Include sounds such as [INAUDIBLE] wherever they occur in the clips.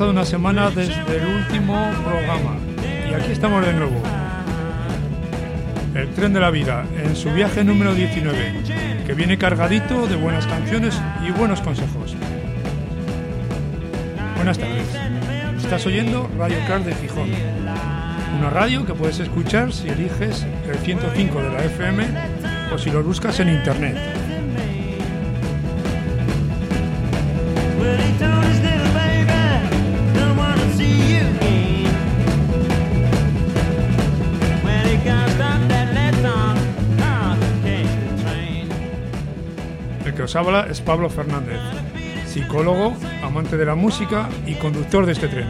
pasado una semana desde el último programa y aquí estamos de nuevo. El tren de la vida en su viaje número 19, que viene cargadito de buenas canciones y buenos consejos. Buenas tardes. Estás oyendo Radio Car de Gijón. Una radio que puedes escuchar si eliges el 105 de la FM o si lo buscas en internet. Os habla es Pablo Fernández, psicólogo, amante de la música y conductor de este tren.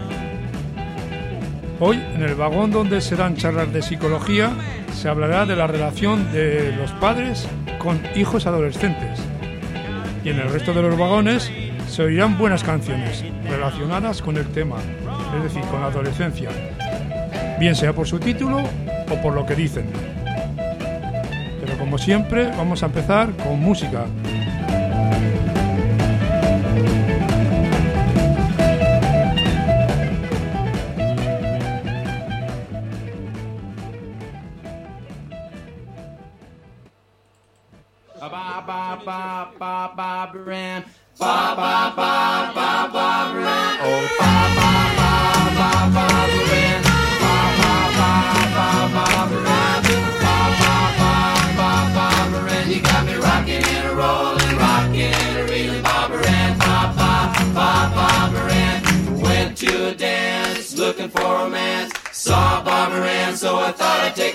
Hoy, en el vagón donde se dan charlas de psicología, se hablará de la relación de los padres con hijos adolescentes. Y en el resto de los vagones se oirán buenas canciones relacionadas con el tema, es decir, con la adolescencia, bien sea por su título o por lo que dicen. Pero como siempre, vamos a empezar con música.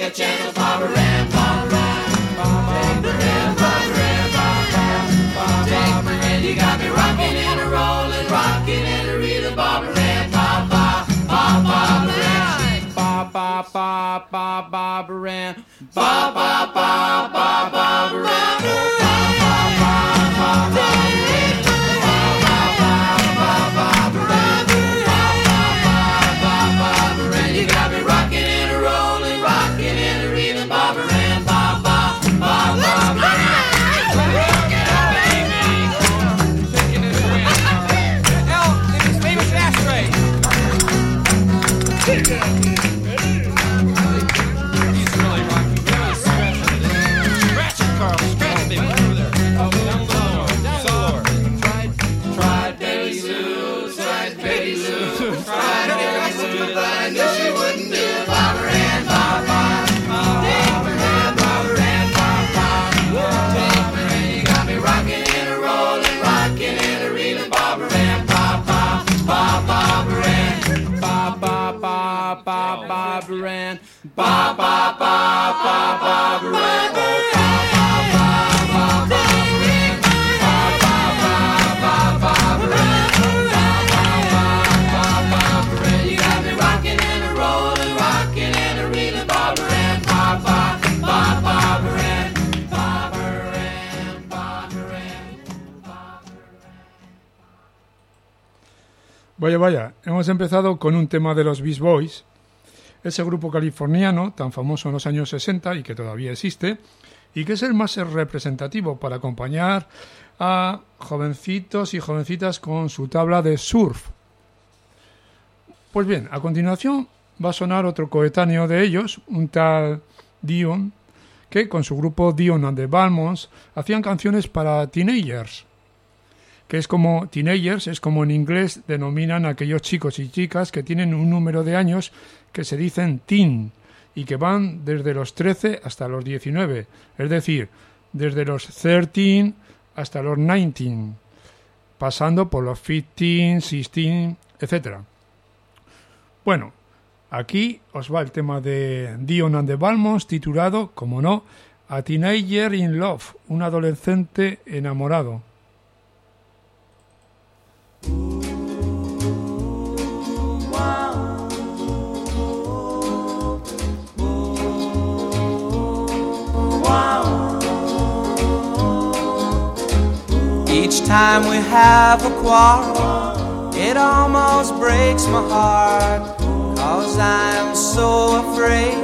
channel Vaya, vaya, hemos empezado con un tema de los Beast Boys, ese grupo californiano tan famoso en los años 60 y que todavía existe, y que es el más representativo para acompañar a jovencitos y jovencitas con su tabla de surf. Pues bien, a continuación va a sonar otro coetáneo de ellos, un tal Dion, que con su grupo Dion and the Balmons hacían canciones para teenagers que es como teenagers, es como en inglés denominan a aquellos chicos y chicas que tienen un número de años que se dicen teen y que van desde los 13 hasta los 19, es decir, desde los 13 hasta los 19, pasando por los 15, 16, etc. Bueno, aquí os va el tema de Dion and the titulado, como no, A Teenager in Love, un adolescente enamorado. Each time we have a quarrel, it almost breaks my heart. Cause I'm so afraid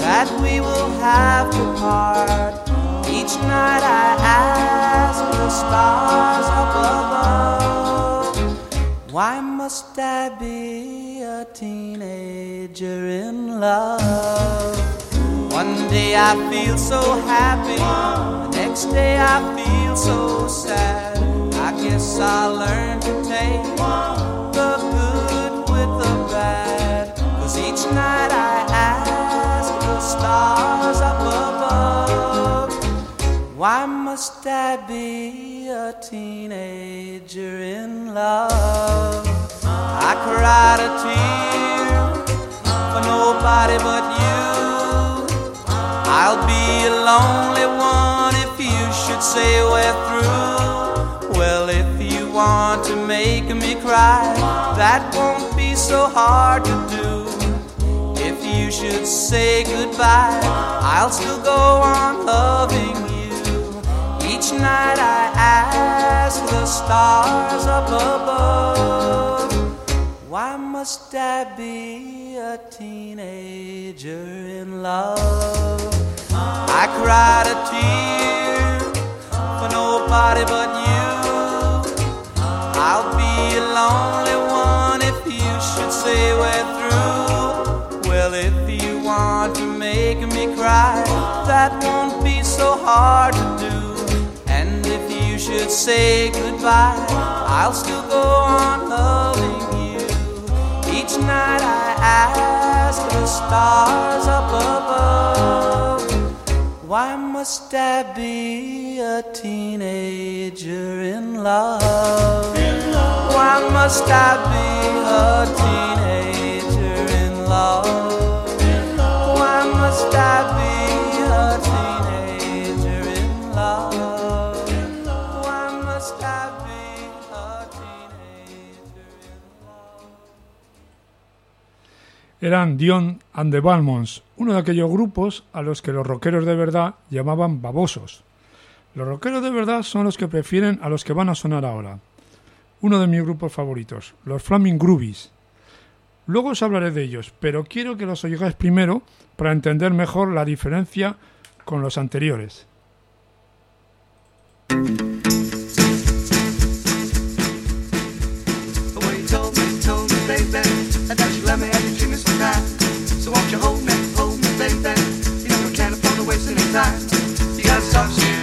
that we will have to part. Each night I ask the stars above must I be a teenager in love? One day I feel so happy, the next day I feel so sad. I guess I'll learn to take the good with the bad. Cause each night I ask the stars up above, why must I be a teenager in love? I cried a tear for nobody but you. I'll be a lonely one if you should say we're through. Well, if you want to make me cry, that won't be so hard to do. If you should say goodbye, I'll still go on loving you. Each night I ask the stars up above, why must I be a teenager in love? I cried a tear for nobody but you. I'll be a lonely one if you should say we're through. Well, if you want to make me cry, that won't be so hard to do. And if you should say goodbye, I'll still go on loving you. Each night I ask the stars up above. Why must I be a teenager in love? Why must I be a teenager Eran Dion and the Balmons, uno de aquellos grupos a los que los rockeros de verdad llamaban babosos. Los rockeros de verdad son los que prefieren a los que van a sonar ahora. Uno de mis grupos favoritos, los Flaming Groovies. Luego os hablaré de ellos, pero quiero que los oigáis primero para entender mejor la diferencia con los anteriores. So won't you hold me, hold me, baby? You know can't afford to waste any time. You gotta some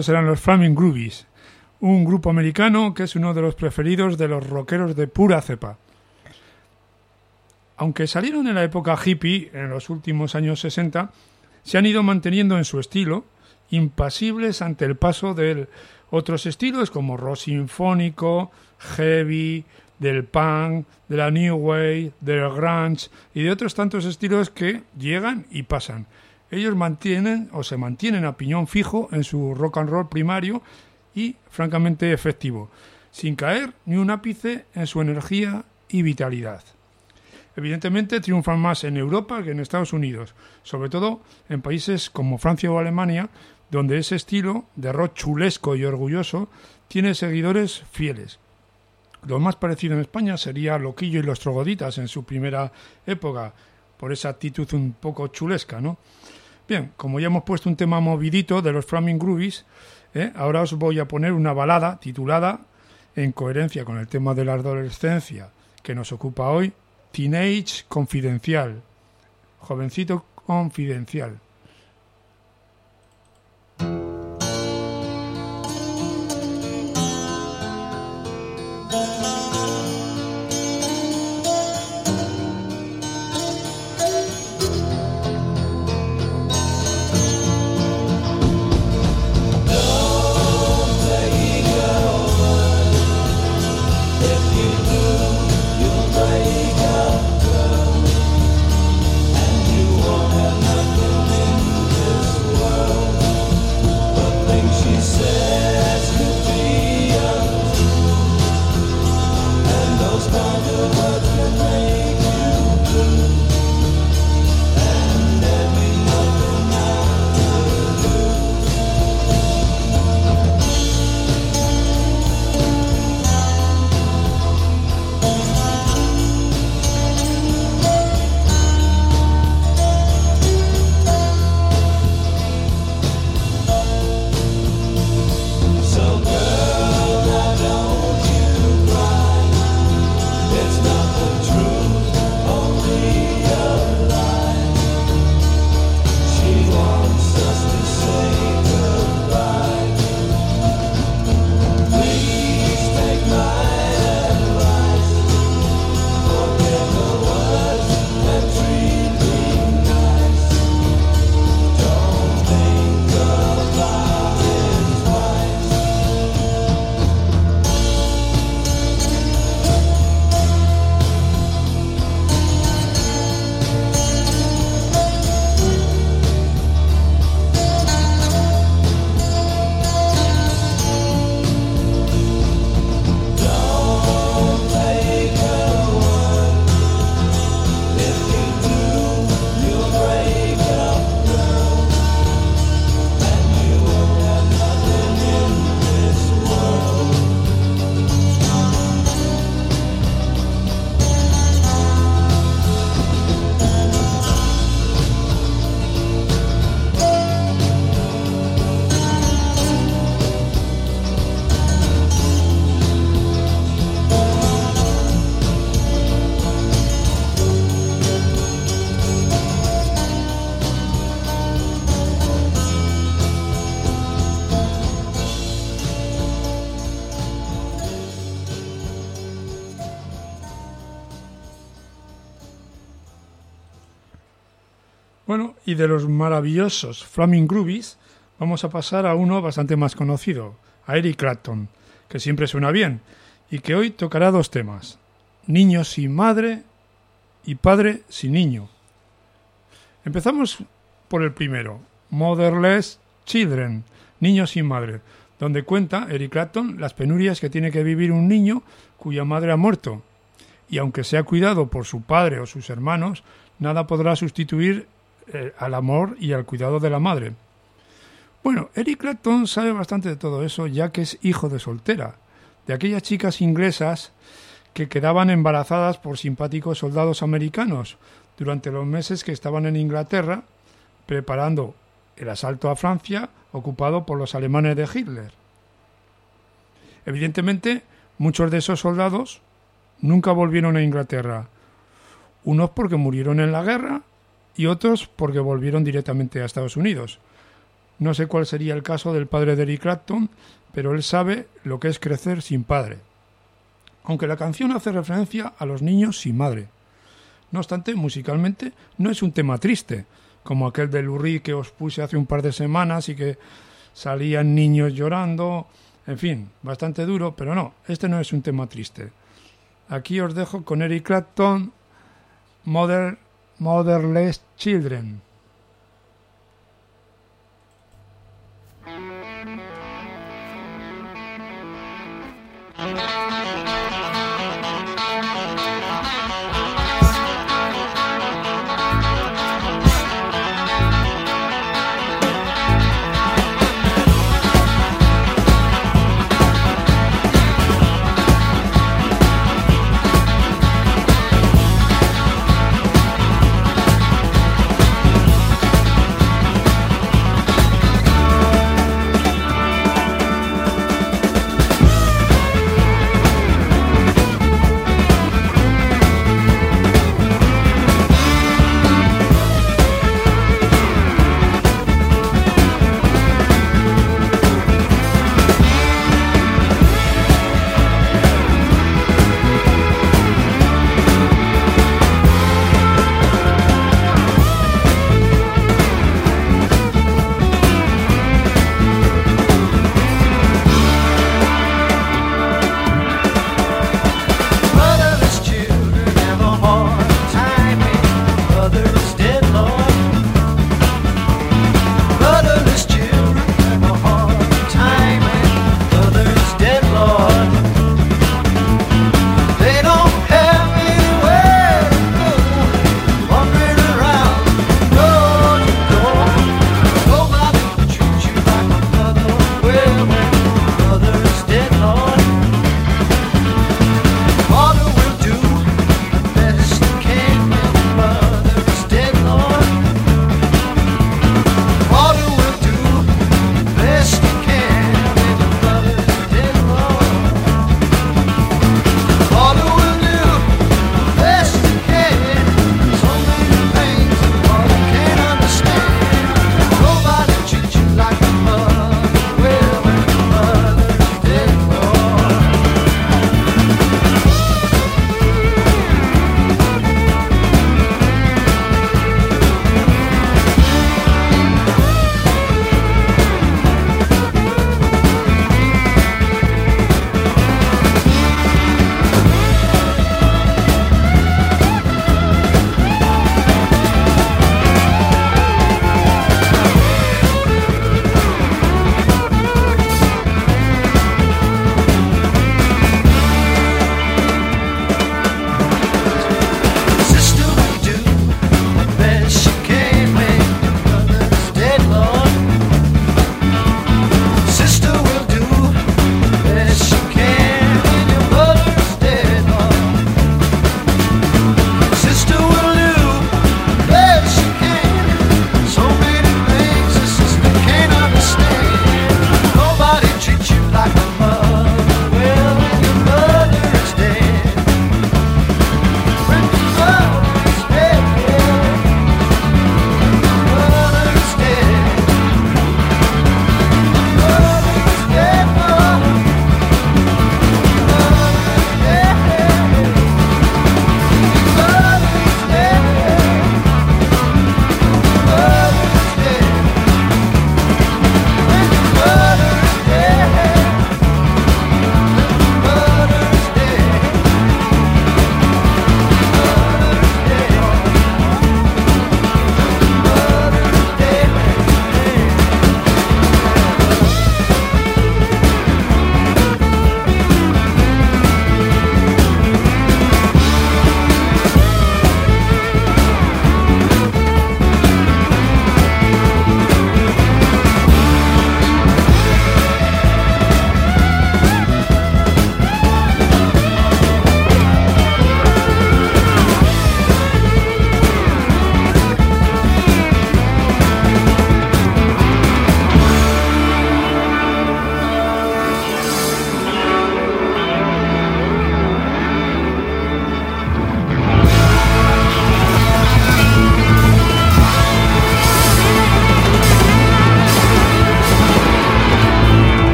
estos eran los Flaming Groovies, un grupo americano que es uno de los preferidos de los rockeros de pura cepa. Aunque salieron en la época hippie, en los últimos años 60, se han ido manteniendo en su estilo, impasibles ante el paso de otros estilos como rock sinfónico, heavy, del punk, de la new wave, del grunge y de otros tantos estilos que llegan y pasan. Ellos mantienen o se mantienen a piñón fijo en su rock and roll primario y francamente efectivo, sin caer ni un ápice en su energía y vitalidad. Evidentemente triunfan más en Europa que en Estados Unidos, sobre todo en países como Francia o Alemania, donde ese estilo de rock chulesco y orgulloso tiene seguidores fieles. Lo más parecido en España sería Loquillo y los Trogoditas en su primera época, por esa actitud un poco chulesca, ¿no? Bien, como ya hemos puesto un tema movidito de los Flaming Groovies, ¿eh? ahora os voy a poner una balada titulada, en coherencia con el tema de la adolescencia que nos ocupa hoy, Teenage Confidencial. Jovencito confidencial. De los maravillosos Flaming Groovies, vamos a pasar a uno bastante más conocido, a Eric Clapton, que siempre suena bien, y que hoy tocará dos temas, Niño sin madre y Padre sin niño. Empezamos por el primero, Motherless Children, Niños sin madre, donde cuenta Eric Clapton las penurias que tiene que vivir un niño cuya madre ha muerto, y aunque sea cuidado por su padre o sus hermanos, nada podrá sustituir eh, al amor y al cuidado de la madre. Bueno, Eric Clapton sabe bastante de todo eso, ya que es hijo de soltera, de aquellas chicas inglesas que quedaban embarazadas por simpáticos soldados americanos durante los meses que estaban en Inglaterra preparando el asalto a Francia ocupado por los alemanes de Hitler. Evidentemente, muchos de esos soldados nunca volvieron a Inglaterra, unos porque murieron en la guerra y otros porque volvieron directamente a Estados Unidos. No sé cuál sería el caso del padre de Eric Clapton, pero él sabe lo que es crecer sin padre aunque la canción hace referencia a los niños sin madre. No obstante, musicalmente no es un tema triste, como aquel de Lurie que os puse hace un par de semanas y que salían niños llorando, en fin, bastante duro, pero no, este no es un tema triste. Aquí os dejo con Eric Clapton, Mother, Motherless Children.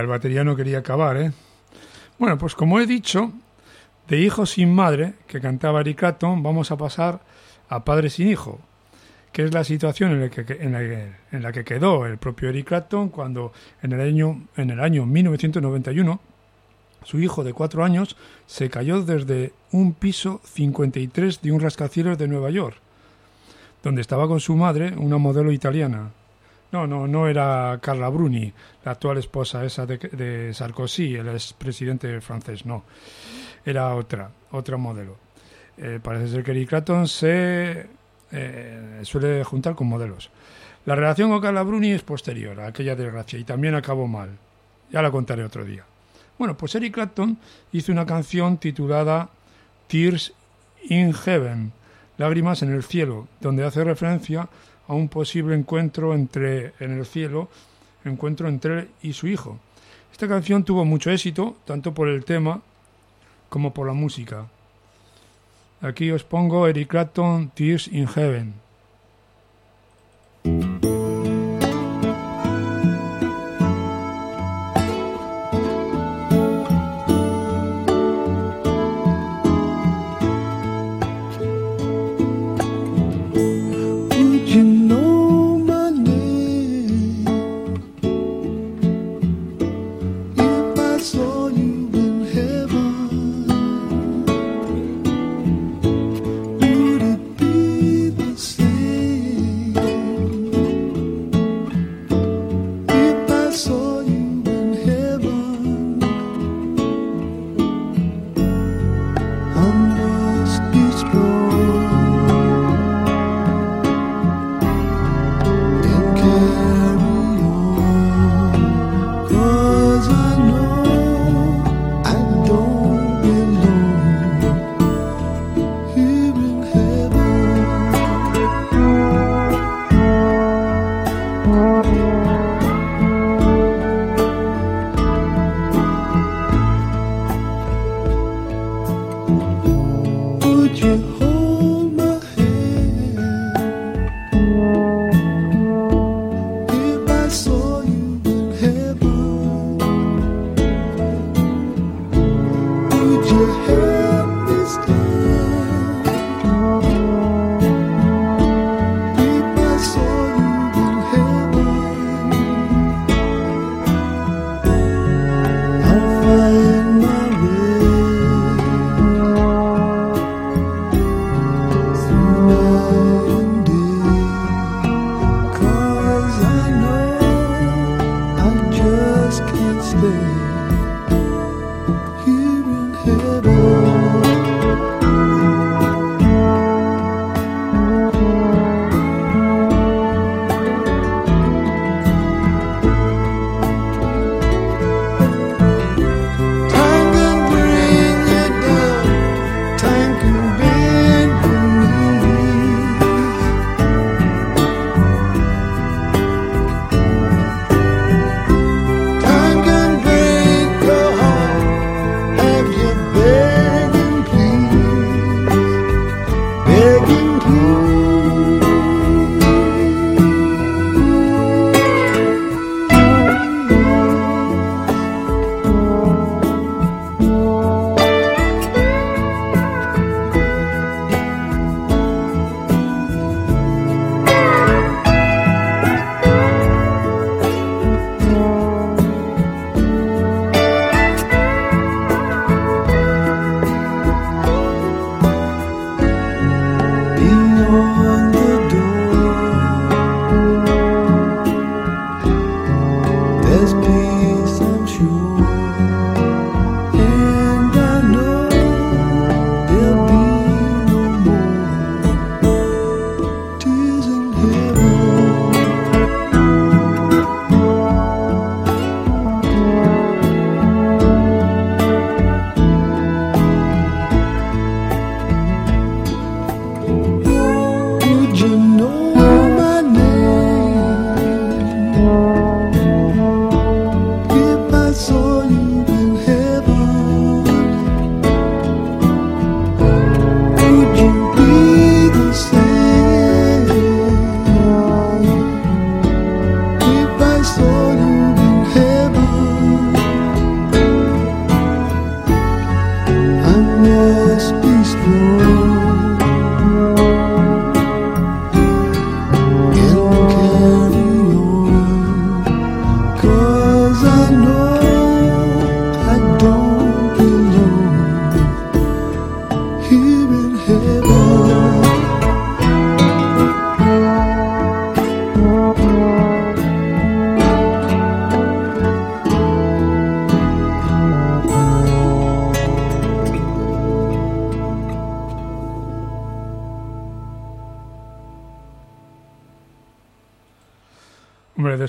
El batería no quería acabar, ¿eh? Bueno, pues como he dicho, de Hijo sin Madre, que cantaba Eric Clapton, vamos a pasar a Padre sin Hijo, que es la situación en la que, en la en la que quedó el propio Eric Clapton cuando en el año, en el año 1991 su hijo de cuatro años se cayó desde un piso 53 de un rascacielos de Nueva York, donde estaba con su madre, una modelo italiana. No, no, no era Carla Bruni, la actual esposa esa de, de Sarkozy, el expresidente francés, no. Era otra, otra modelo. Eh, parece ser que Eric Clapton se eh, suele juntar con modelos. La relación con Carla Bruni es posterior a aquella desgracia y también acabó mal. Ya la contaré otro día. Bueno, pues Eric Clapton hizo una canción titulada Tears in Heaven, Lágrimas en el cielo, donde hace referencia a un posible encuentro entre en el cielo, encuentro entre él y su hijo. Esta canción tuvo mucho éxito, tanto por el tema como por la música. Aquí os pongo Eric Clapton, Tears in Heaven. this place.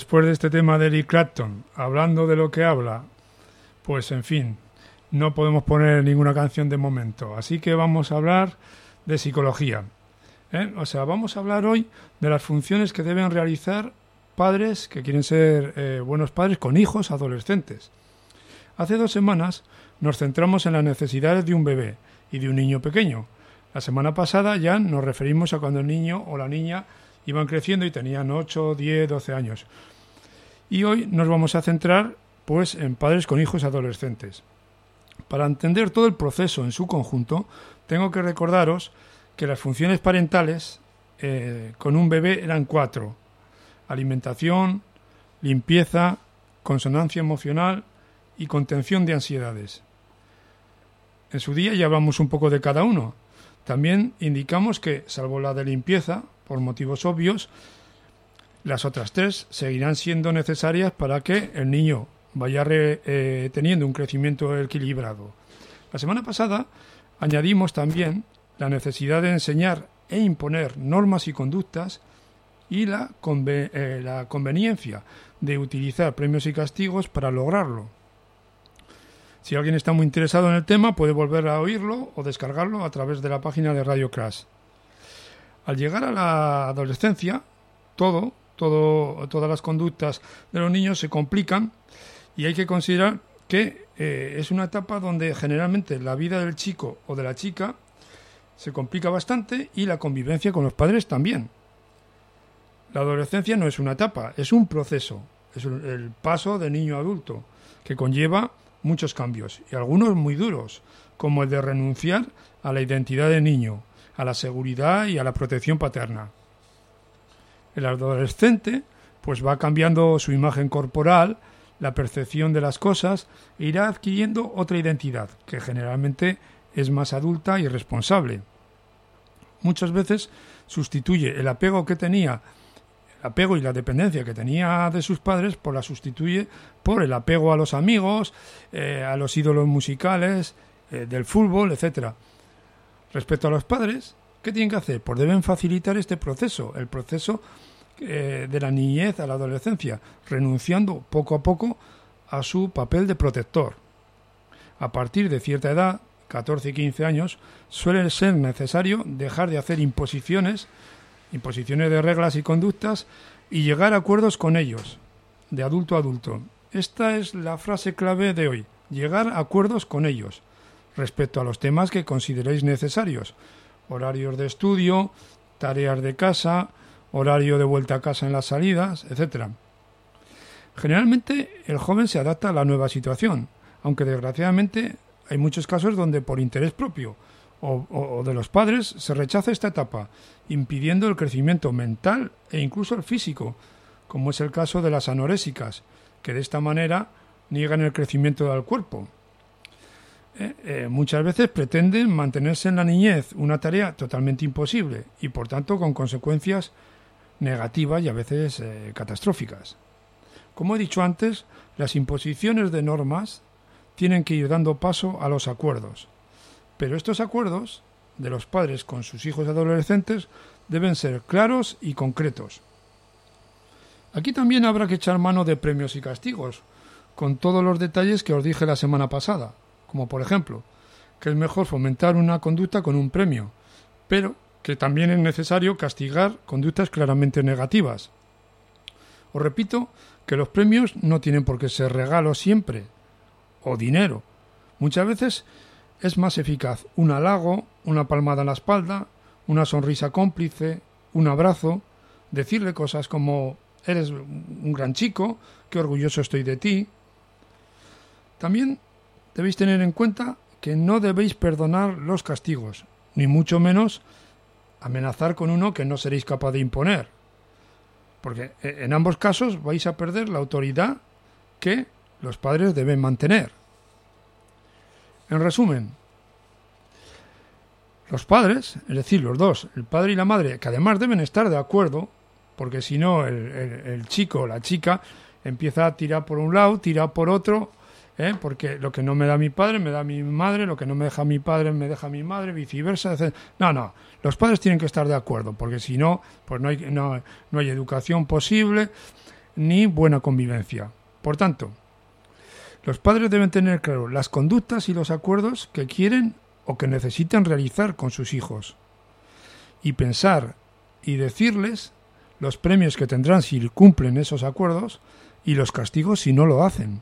Después de este tema de Eric Clapton, hablando de lo que habla, pues en fin, no podemos poner ninguna canción de momento. Así que vamos a hablar de psicología. ¿eh? O sea, vamos a hablar hoy de las funciones que deben realizar padres que quieren ser eh, buenos padres con hijos adolescentes. Hace dos semanas nos centramos en las necesidades de un bebé y de un niño pequeño. La semana pasada ya nos referimos a cuando el niño o la niña iban creciendo y tenían 8, 10, 12 años. Y hoy nos vamos a centrar pues en padres con hijos adolescentes. Para entender todo el proceso en su conjunto, tengo que recordaros que las funciones parentales eh, con un bebé eran cuatro. Alimentación, limpieza, consonancia emocional y contención de ansiedades. En su día ya hablamos un poco de cada uno. También indicamos que, salvo la de limpieza, por motivos obvios, las otras tres seguirán siendo necesarias para que el niño vaya re- eh, teniendo un crecimiento equilibrado. La semana pasada añadimos también la necesidad de enseñar e imponer normas y conductas y la, eh, la conveniencia de utilizar premios y castigos para lograrlo. Si alguien está muy interesado en el tema, puede volver a oírlo o descargarlo a través de la página de Radio Crash. Al llegar a la adolescencia, todo, todo, todas las conductas de los niños se complican y hay que considerar que eh, es una etapa donde generalmente la vida del chico o de la chica se complica bastante y la convivencia con los padres también. La adolescencia no es una etapa, es un proceso, es el paso de niño a adulto, que conlleva muchos cambios, y algunos muy duros, como el de renunciar a la identidad de niño, a la seguridad y a la protección paterna. El adolescente pues va cambiando su imagen corporal, la percepción de las cosas e irá adquiriendo otra identidad, que generalmente es más adulta y responsable. Muchas veces sustituye el apego que tenía, el apego y la dependencia que tenía de sus padres, por la sustituye por el apego a los amigos, eh, a los ídolos musicales, eh, del fútbol, etcétera. Respecto a los padres, ¿qué tienen que hacer? Pues deben facilitar este proceso, el proceso eh, de la niñez a la adolescencia, renunciando poco a poco a su papel de protector. A partir de cierta edad, 14 y 15 años, suele ser necesario dejar de hacer imposiciones, imposiciones de reglas y conductas, y llegar a acuerdos con ellos, de adulto a adulto. Esta es la frase clave de hoy, llegar a acuerdos con ellos, respecto a los temas que consideréis necesarios, horarios de estudio, tareas de casa, horario de vuelta a casa en las salidas, etcétera. Generalmente el joven se adapta a la nueva situación, aunque desgraciadamente hay muchos casos donde por interés propio o de los padres se rechaza esta etapa, impidiendo el crecimiento mental e incluso el físico, como es el caso de las anorésicas, que de esta manera niegan el crecimiento del cuerpo. Eh, eh, muchas veces pretenden mantenerse en la niñez, una tarea totalmente imposible y por tanto con consecuencias negativas y a veces eh, catastróficas. Como he dicho antes, las imposiciones de normas tienen que ir dando paso a los acuerdos. Pero estos acuerdos de los padres con sus hijos adolescentes deben ser claros y concretos. Aquí también habrá que echar mano de premios y castigos, con todos los detalles que os dije la semana pasada, como por ejemplo, que es mejor fomentar una conducta con un premio, pero que también es necesario castigar conductas claramente negativas. Os repito que los premios no tienen por qué ser regalos siempre, o dinero. Muchas veces es más eficaz un halago, una palmada en la espalda, una sonrisa cómplice, un abrazo, decirle cosas como eres un gran chico, qué orgulloso estoy de ti. También debéis tener en cuenta que no debéis perdonar los castigos, ni mucho menos amenazar con uno que no seréis capaz de imponer. Porque eh, en ambos casos vais a perder la autoridad que los padres deben mantener. En resumen, los padres, es decir, los dos, el padre y la madre, que además deben estar de acuerdo, porque si no el, el- chico o la chica empieza a tirar por un lado, tira por otro, ¿eh? porque lo que no me da mi padre me da mi madre, lo que no me deja mi padre me deja mi madre, viceversa. etc. No, no, los padres tienen que estar de acuerdo, porque si no, pues no hay, no, no hay educación posible. ni buena convivencia. Por tanto, los padres deben tener claro las conductas y los acuerdos que quieren o que necesitan realizar con sus hijos y pensar y decirles los premios que tendrán si cumplen esos acuerdos y los castigos si no lo hacen.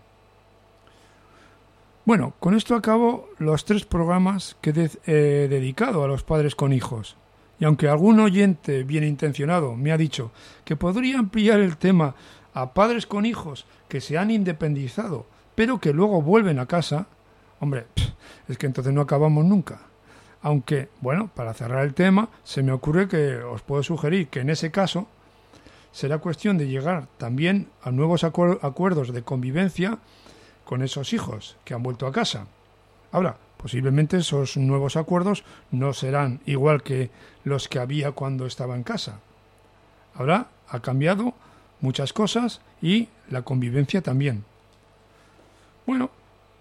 Bueno, con esto acabo los tres programas que he dedicado a los padres con hijos. Y aunque algún oyente bien intencionado me ha dicho que podría ampliar el tema a padres con hijos que se han independizado, pero que luego vuelven a casa, hombre, es que entonces no acabamos nunca. Aunque, bueno, para cerrar el tema, se me ocurre que os puedo sugerir que en ese caso será cuestión de llegar también a nuevos acuerdos de convivencia con esos hijos que han vuelto a casa. Ahora, posiblemente esos nuevos acuerdos no serán igual que los que había cuando estaba en casa. Ahora ha cambiado muchas cosas y la convivencia también. Bueno,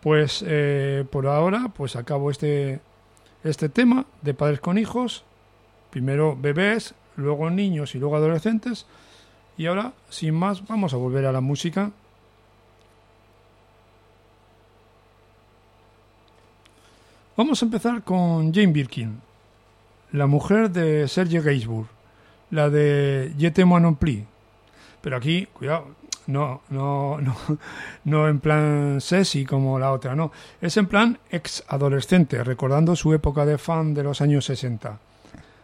pues eh, por ahora pues acabo este, este tema de padres con hijos. Primero bebés, luego niños y luego adolescentes. Y ahora, sin más, vamos a volver a la música. Vamos a empezar con Jane Birkin, la mujer de Serge Gainsbourg, la de Je non plus. Pero aquí, cuidado, no, no, no, no en plan sexy como la otra, no. Es en plan ex adolescente, recordando su época de fan de los años 60.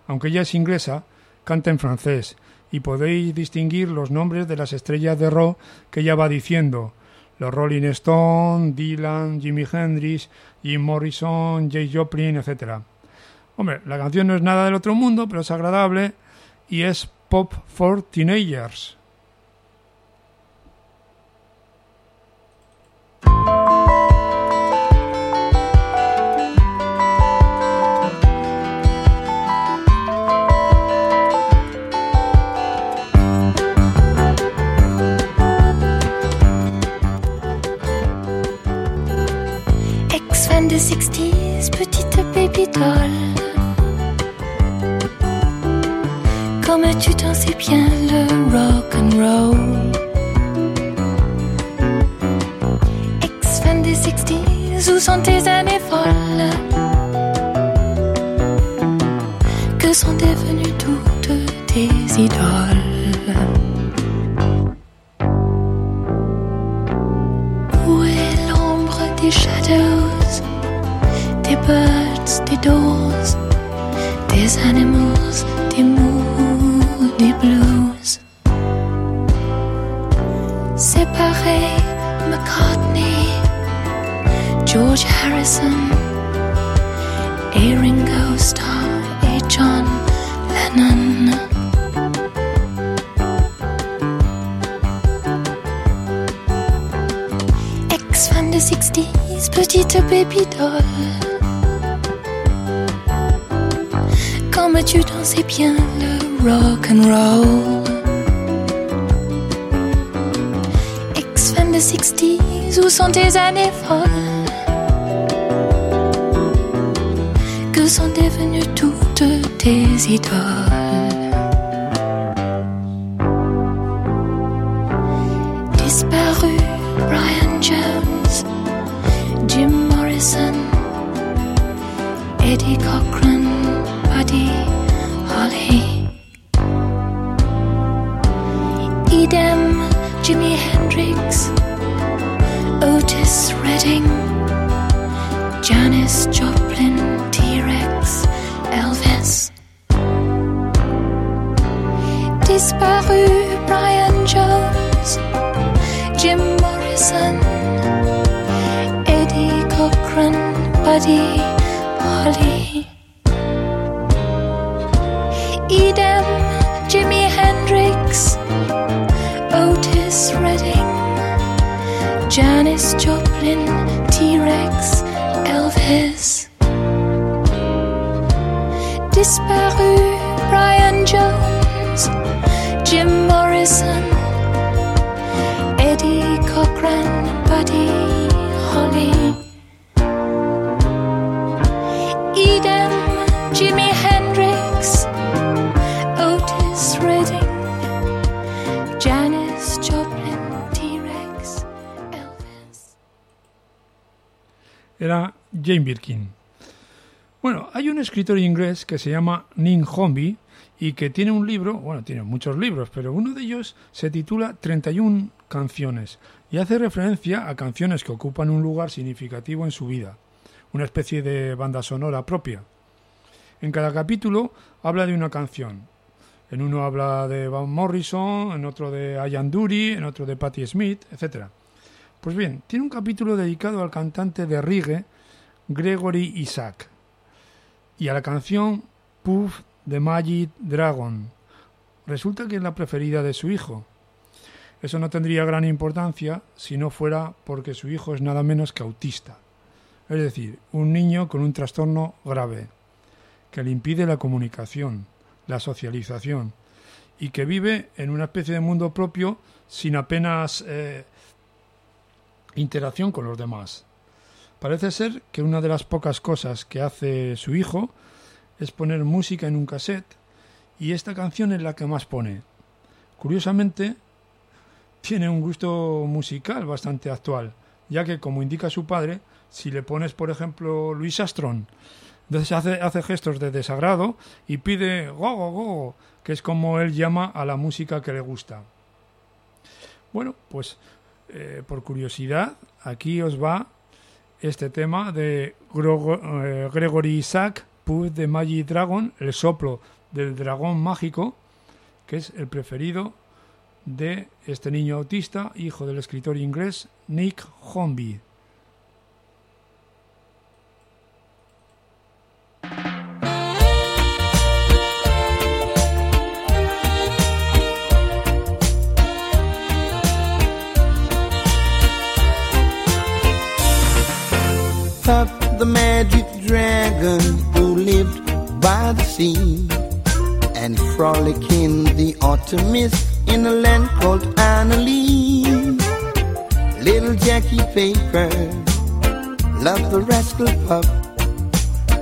Aunque ella es inglesa, canta en francés y podéis distinguir los nombres de las estrellas de rock que ella va diciendo. Los Rolling Stones, Dylan, Jimi Hendrix, Jim Morrison, Jay Joplin, etc. Hombre, la canción no es nada del otro mundo, pero es agradable y es pop for teenagers. Ex-fan des 60s, petite baby doll. Comme tu t'en sais bien le rock and roll. Ex-fan des 60s, où sont tes années folles? Que sont devenues toutes tes idoles? Birds, des doors, des animals, des moody blues? Séparés, McCartney, George Harrison, et Ringo Starr et John Lennon. Ex-fan des 60s, petite baby doll. Tu dansais bien le rock and roll. Ex-fan des 60s, où sont tes années folles? Que sont devenues toutes tes idoles? Era Jane Birkin. Bueno, hay un escritor inglés que se llama Ning Hornby y que tiene un libro, bueno, tiene muchos libros, pero uno de ellos se titula 31 canciones y hace referencia a canciones que ocupan un lugar significativo en su vida, una especie de banda sonora propia. En cada capítulo habla de una canción. En uno habla de Van Morrison, en otro de Ian Dury, en otro de Patti Smith, etc. Pues bien, tiene un capítulo dedicado al cantante de reggae Gregory Isaac y a la canción Puff de Magic Dragon. Resulta que es la preferida de su hijo. Eso no tendría gran importancia si no fuera porque su hijo es nada menos que autista. Es decir, un niño con un trastorno grave, que le impide la comunicación, la socialización, y que vive en una especie de mundo propio sin apenas eh, interacción con los demás. Parece ser que una de las pocas cosas que hace su hijo es poner música en un cassette y esta canción es la que más pone. Curiosamente, tiene un gusto musical bastante actual, ya que, como indica su padre, si le pones, por ejemplo, Luis Astrón, entonces hace, hace gestos de desagrado y pide gogo, gogo, que es como él llama a la música que le gusta. Bueno, pues eh, por curiosidad, aquí os va este tema de eh, Gregory Isaac, Puff de Magic Dragon, el soplo del dragón mágico, que es el preferido de este niño autista, hijo del escritor inglés Nick Hornby. Puff the magic dragon who lived by the sea and frolic in the autumn mist in a land called Annalee. Little Jackie Paper loved the rascal Puff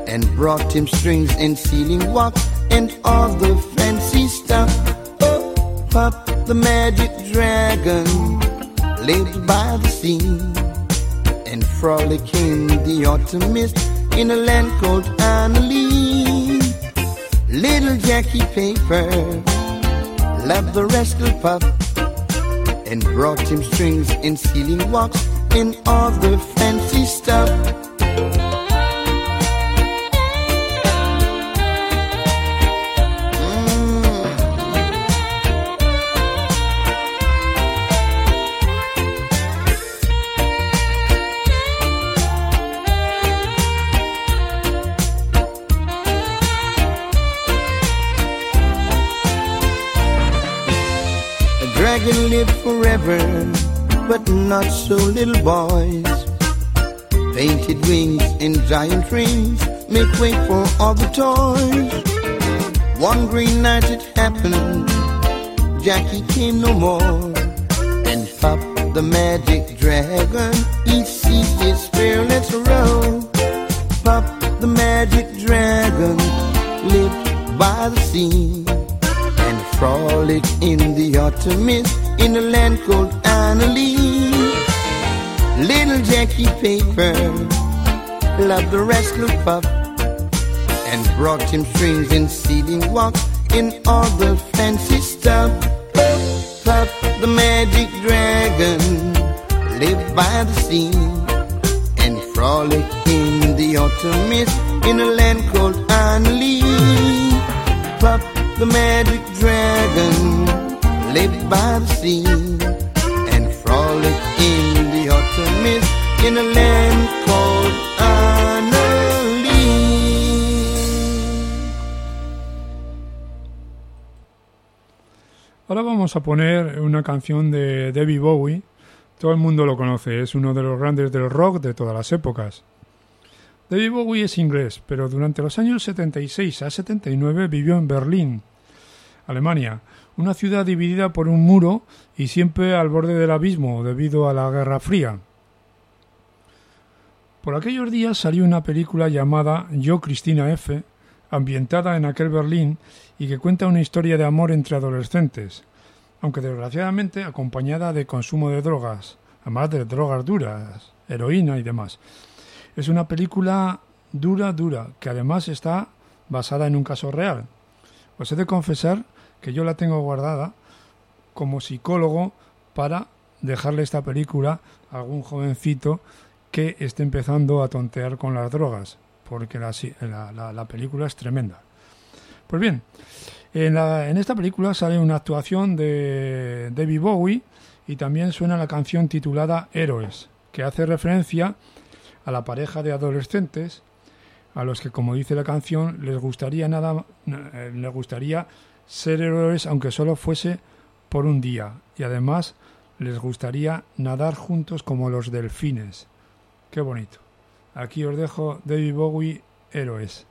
and brought him strings and sealing wax and all the fancy stuff. Oh, Puff the magic dragon lived by the sea and frolic the autumn mist in a land called Annalee. Little Jackie Paper loved the rascal pup and brought him strings and sealing wax and all the fancy stuff. Lived forever, but not so little boys. Painted wings and giant rings make way for all the toys. One green night it happened, Jackie came no more. And Pop the magic dragon, he seized his spear, let's. Pop the magic dragon lived by the sea and frolic in the autumn mist in a land called Annalee. Little Jackie Paper loved the rascal pup and brought him strings and sealing wax in all the fancy stuff. Puff, puff, the magic dragon lived by the sea and frolicked in the autumn mist in a land called Annalee. Puff the magic dragon lived by the sea and frolic in the autumn mist in a land called. Ahora vamos a poner una canción de David Bowie. Todo el mundo lo conoce, es uno de los grandes del rock de todas las épocas. David Bowie es inglés, pero durante los años 76 a 79 vivió en Berlín, Alemania, una ciudad dividida por un muro y siempre al borde del abismo debido a la Guerra Fría. Por aquellos días salió una película llamada Yo Cristina F., ambientada en aquel Berlín y que cuenta una historia de amor entre adolescentes, aunque desgraciadamente acompañada de consumo de drogas, además de drogas duras, heroína y demás. Es una película dura, dura, que además está basada en un caso real. Os he de confesar que yo la tengo guardada como psicólogo para dejarle esta película a algún jovencito que esté empezando a tontear con las drogas, porque la, la- la- la película es tremenda. Pues bien, en, en esta película sale una actuación de David Bowie y también suena la canción titulada Héroes, que hace referencia a la pareja de adolescentes a los que, como dice la canción, les gustaría nada, eh, les gustaría ser héroes aunque solo fuese por un día y además les gustaría nadar juntos como los delfines. Qué bonito. Aquí os dejo David Bowie, Héroes.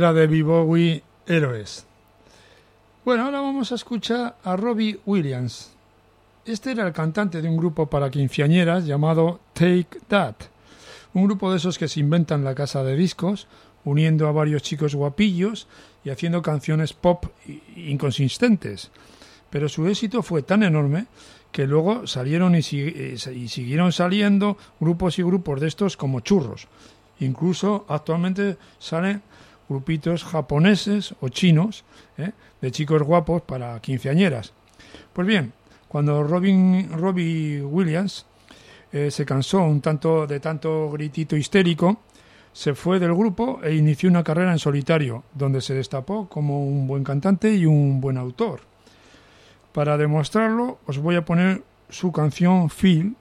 De Bowie, Héroes. Bueno, ahora vamos a escuchar a Robbie Williams. Este era el cantante de un grupo para quinceañeras llamado Take That. Un grupo de esos que se inventan la casa de discos, uniendo a varios chicos guapillos y haciendo canciones pop inconsistentes. Pero su éxito fue tan enorme que luego salieron y, eh, y siguieron saliendo grupos y grupos de estos como churros. Incluso actualmente salen grupitos japoneses o chinos ¿eh? de chicos guapos para quinceañeras. Pues bien, Cuando Robin, Robbie Williams eh, se cansó un tanto de tanto gritito histérico, se fue del grupo e inició una carrera en solitario, donde se destapó como un buen cantante y un buen autor. Para demostrarlo, os voy a poner su canción Feel,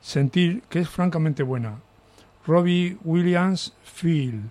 Sentir, que es francamente buena. Robbie Williams, Feel.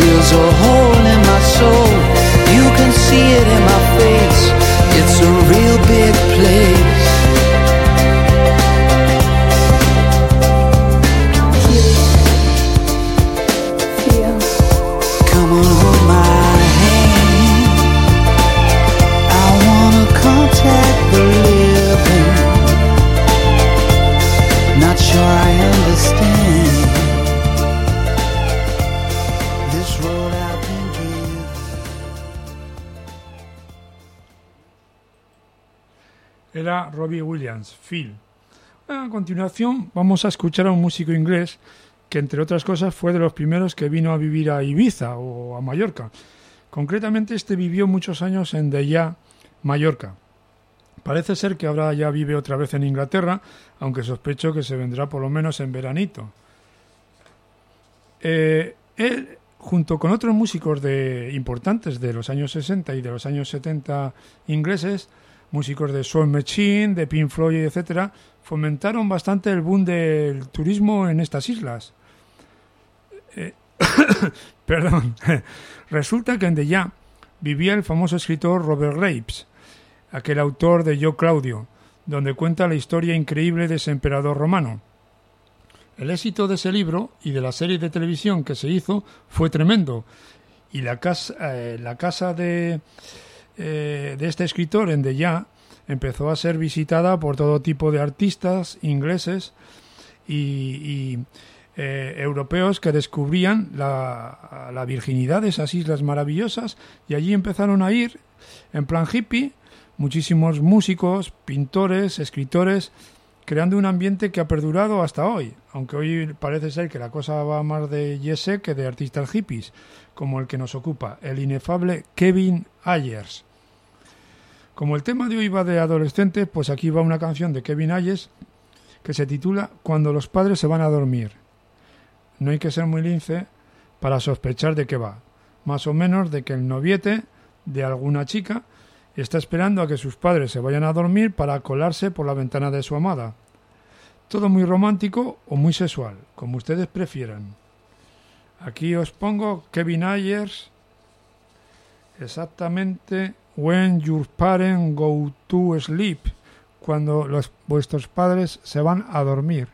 There's a hole in my soul. You can see it in my face. It's a real big place. Robbie Williams, Phil. A continuación vamos a escuchar a un músico inglés que entre otras cosas fue de los primeros que vino a vivir a Ibiza o a Mallorca. Concretamente este vivió muchos años en Deià, Mallorca. Parece ser que ahora ya vive otra vez en Inglaterra, aunque sospecho que se vendrá por lo menos en veranito. Eh, él, junto con otros músicos de, importantes de los años 60 y de los años 70 ingleses, músicos de Soul Machine, de Pink Floyd, etcétera, fomentaron bastante el boom del turismo en estas islas. Eh, [COUGHS] perdón. [LAUGHS] Resulta que en Deià vivía el famoso escritor Robert Graves, aquel autor de Yo Claudio, donde cuenta la historia increíble de ese emperador romano. El éxito de ese libro y de la serie de televisión que se hizo fue tremendo, Y la casa, eh, la casa de, eh, de este escritor en Ya empezó a ser visitada por todo tipo de artistas ingleses y, y, eh, europeos que descubrían la, la virginidad de esas islas maravillosas y allí empezaron a ir en plan hippie muchísimos músicos, pintores, escritores, creando un ambiente que ha perdurado hasta hoy, aunque hoy parece ser que la cosa va más de yese que de artistas hippies, como el que nos ocupa, el inefable Kevin Ayers. Como el tema de hoy va de adolescentes, pues aquí va una canción de Kevin Ayers que se titula Cuando los padres se van a dormir. No hay que ser muy lince para sospechar de qué va, más o menos de que el noviete de alguna chica está esperando a que sus padres se vayan a dormir para colarse por la ventana de su amada. Todo muy romántico o muy sexual, como ustedes prefieran. Aquí os pongo Kevin Ayers, exactamente When your parents go to sleep, cuando los, vuestros padres se van a dormir.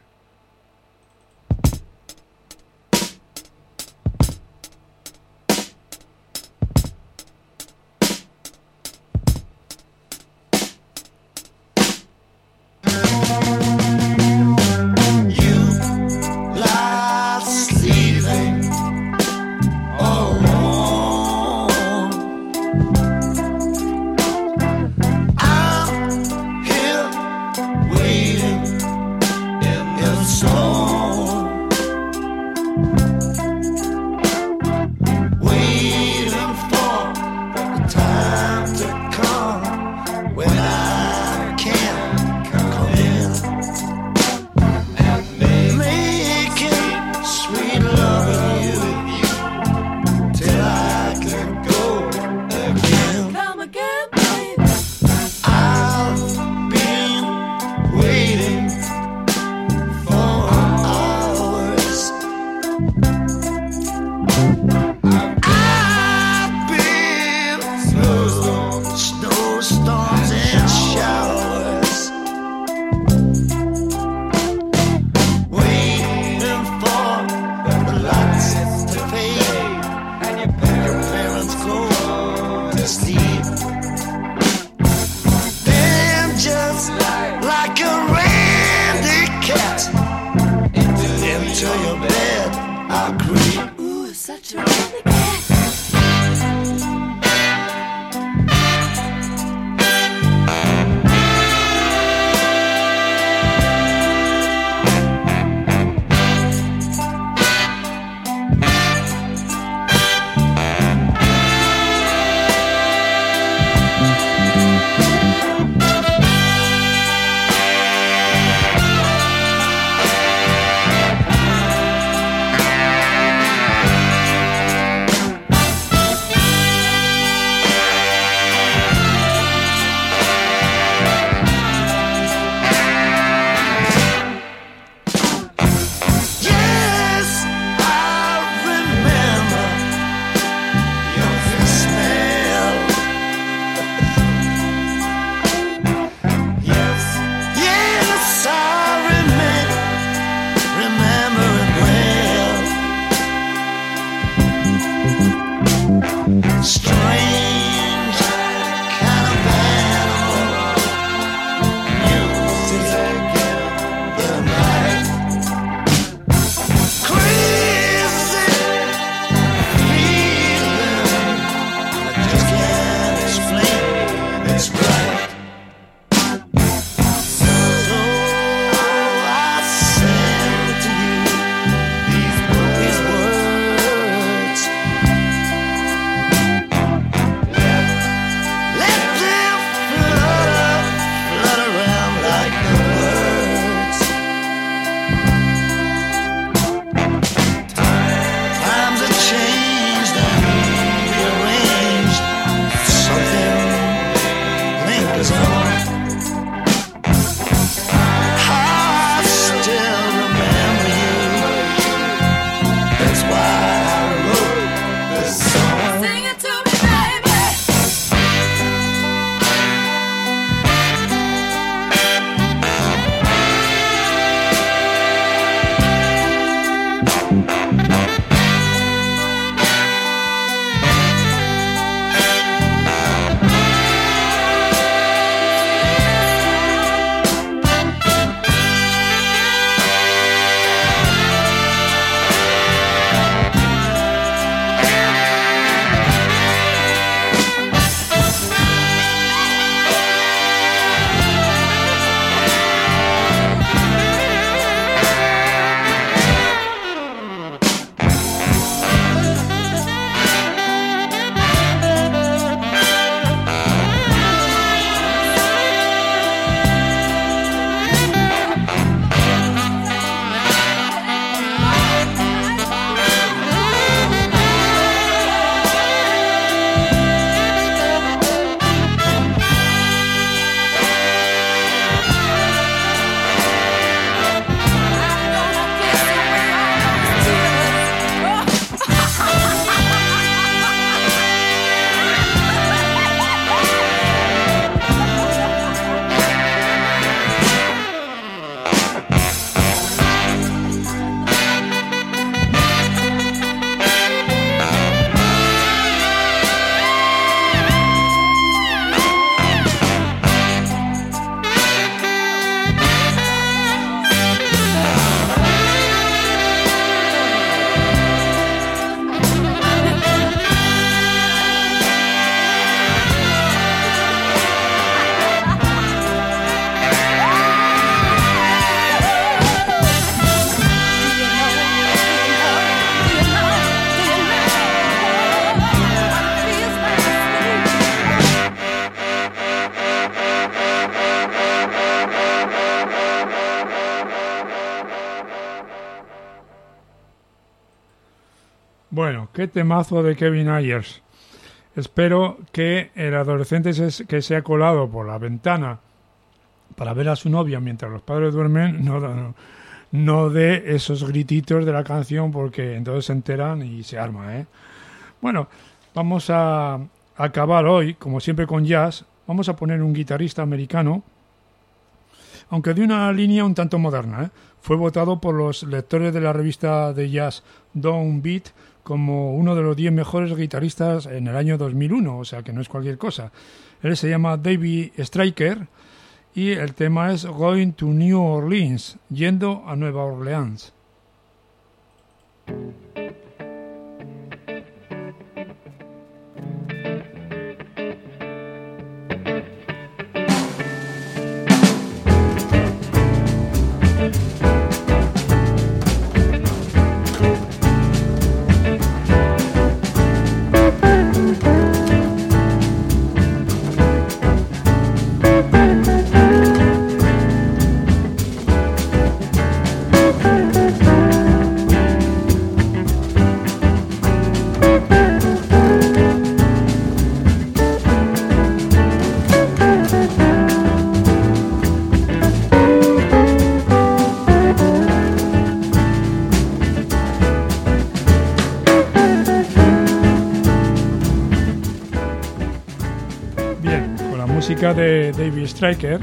Temazo de Kevin Ayers. Espero que el adolescente que se ha colado por la ventana para ver a su novia mientras los padres duermen no, no, no dé esos grititos de la canción porque entonces se enteran y se arma, ¿eh? Bueno, vamos a acabar hoy, como siempre con jazz. Vamos a poner un guitarrista americano, aunque de una línea un tanto moderna. ¿eh? Fue votado por los lectores de la revista de jazz Downbeat como uno de los 10 mejores guitarristas en el año 2001, o sea que no es cualquier cosa. Él se llama David Stryker y el tema es Going to New Orleans, yendo a Nueva Orleans. Música de David Stryker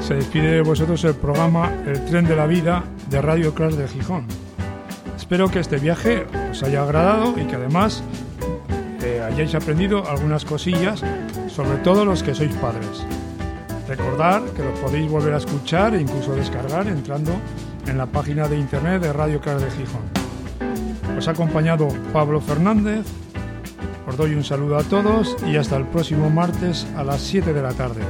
se despide de vosotros el programa El tren de la vida de Radio Class de Gijón. Espero que este viaje os haya agradado y que además eh, hayáis aprendido algunas cosillas, sobre todo los que sois padres. Recordad que los podéis volver a escuchar e incluso descargar entrando en la página de internet de Radio Class de Gijón. Os ha acompañado Pablo Fernández. Os doy un saludo a todos y hasta el próximo martes a las 7 de la tarde.